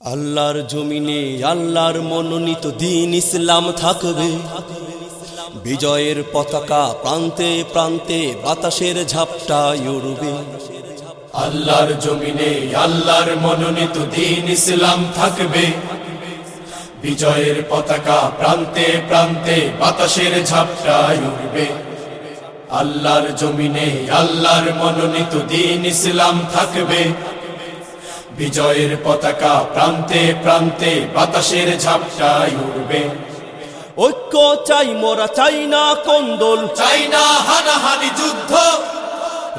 আল্লাহর জমিনে আল্লাহর মনোনীত দিন ইসলাম থাকবে। বিজয়ের পতাকা প্রান্তে প্রান্তে বাতাসের ঝাপটা উড়বে। আল্লাহর জমিনে আল্লাহর মনোনীত দিন ইসলাম থাকবে। বিজয়ের পতাকা প্রান্তে প্রান্তে বাতাসের ঝাপটা উঠবে আল্লাহর জমিনে আল্লাহর মনোনীত দিন ইসলাম থাকবে। বিজয়ের পতাকা প্রান্তে প্রান্তে বাতাসের ঝাপটায় উঠবে ঐক্য চাই মোরা চাই না কন্দল। চাই না হানাহানি যুদ্ধ।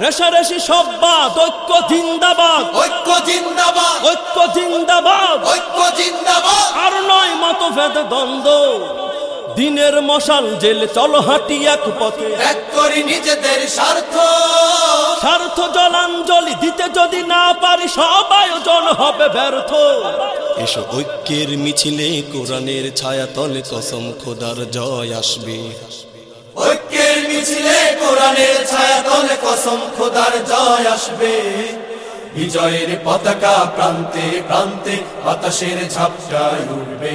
রেশারেশি সব্বাদ ঐক্য জিন্দাবাদ। ঐক্য জিন্দাবাদ। ঐক্য জিন্দাবাদ। ঐক্য জিন্দাবাদ। আর নয় মতভেদ দ্বন্দ্ব। দিনের মশাল জেল চলো হাঁটি এক পথে। এক করি নিজেদের স্বার্থ। স্বার্থ জলাঞ্জলি দিতে যদি না পারি সব আয়োজন হবে ব্যর্থ। এসো ঐক্যের মিছিলে কোরআনের ছায়া তলে কসম খোদার জয় আসবে। ঐক্যের মিছিলে কোরআনের ছায়া তলে কসম খোদার জয় আসবে। বিজয়ের পতাকা প্রান্তে প্রান্তে বাতাসের ঝাপটায় উঠবে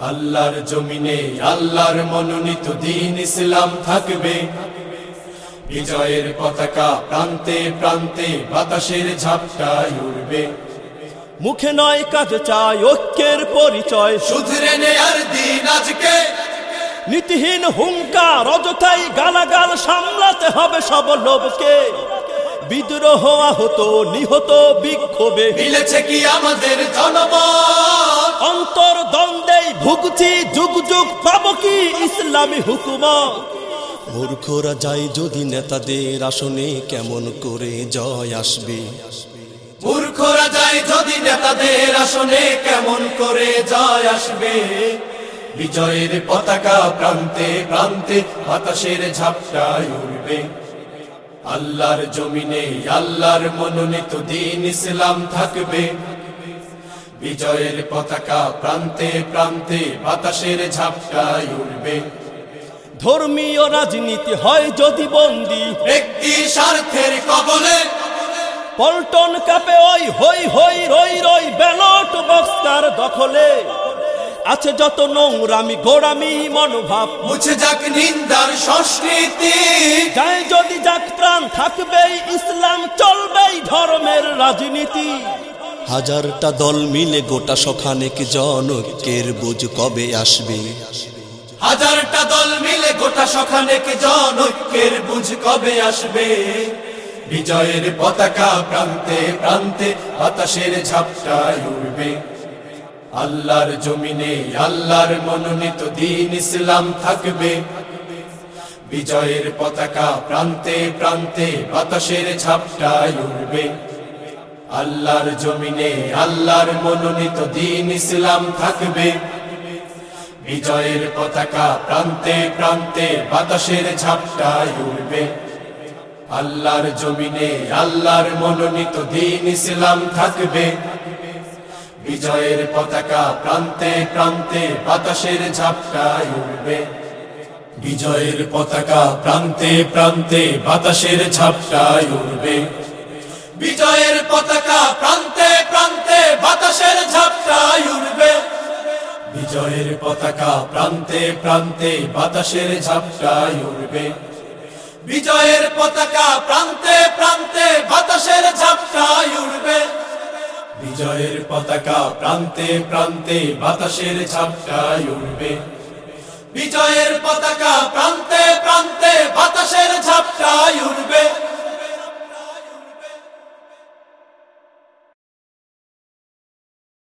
আল্লাহর জমিনে আল্লাহর মনোনীত দিন ইসলাম থাকবে। বিজয়ের পতাকা প্রান্তে প্রান্তে বাতাসের ঝাপটায় উঠবে মুখে নয় কাজ চাই ঐক্যের পরিচয়। শুধরে নেয়ার দিন আজকে। নীতিহীন হুঙ্কার অযথাই গালাগাল সামলাতে হবে সব লোভকে। বিদ্রোহ আহত নিহত বিক্ষোভে। মিলেছে কি আমাদের জনমত? অন্তর দ্বন্দ্বেই ভুগছি যুগ যুগ পাব কি ইসলামী হুকুমত? মূর্খরা যায় যদি নেতাদের আসনে কেমন করে জয় আসবে? মূর্খরা যায় যদি নেতাদের আসনে কেমন করে জয় আসবে? বিজয়ের পতাকা প্রান্তে প্রান্তে বাতাসের ঝাপটায় উঠবে আল্লাহর জমিনে আল্লাহর মনোনীত দিন ইসলাম থাকবে। বিজয়ের পতাকা প্রান্তে প্রান্তে বাতাসের ঝাপটায় উঠবে ধর্মীয় রাজনীতি হয় যদি বন্দি। ব্যক্তি স্বার্থের কবলে। পল্টন কাপে ওই হই হই রই রই ব্যালট বক্সকার দখলে। আছে যত নোংরামি গোড়ামি মনোভাব। মুছে যাক নিন্দার সংস্কৃতি। যায় যদি যাক প্রাণ থাকবেই ইসলাম চলবেই ধর্মের রাজনীতি। হাজারটা দল মিলে গোটা সখানেক জনকের বুঝ কবে আসবে? হাজারটা দল মিলে গোটা সখানেক জন ঐক্যের বুঝ কবে আসবে? বিজয়ের পতাকা প্রান্তে প্রান্তে বাতাসের ঝাপটায় উঠবে আল্লাহর জমিনে আল্লাহর মনোনীত দিন ইসলাম থাকবে। বিজয়ের পতাকা প্রান্তে প্রান্তে বাতাসের ঝাপটায় উঠবে আল্লাহর জমিনে আল্লাহর মনোনীত দিন ইসলাম থাকবে। বিজয়ের পতাকা প্রান্তে প্রান্তে বাতাসের ঝাপটায় উঠবে আল্লাহর জমিনে আল্লাহর মনোনীত দিন ইসলাম থাকবে। বিজয়ের পতাকা প্রান্তে প্রান্তে বাতাসের ঝাপটায় উঠবে বিজয়ের পতাকা প্রান্তে প্রান্তে বাতাসের ঝাপটায় উঠবে বিজয়ের পতাকা প্রান্তে প্রান্তে বাতাসের ঝাপটায় উঠবে বিজয়ের পতাকা প্রান্তে প্রান্তে বাতাসের ঝাপটায় উঠবে বিজয়ের পতাকা প্রান্তে প্রান্তে বাতাসের ঝাপটায় উঠবে বিজয়ের পতাকা প্রান্তে প্রান্তে বাতাসের ঝাপটায় উঠবে বিজয়ের পতাকা প্রান্তে প্রান্তে উঠবে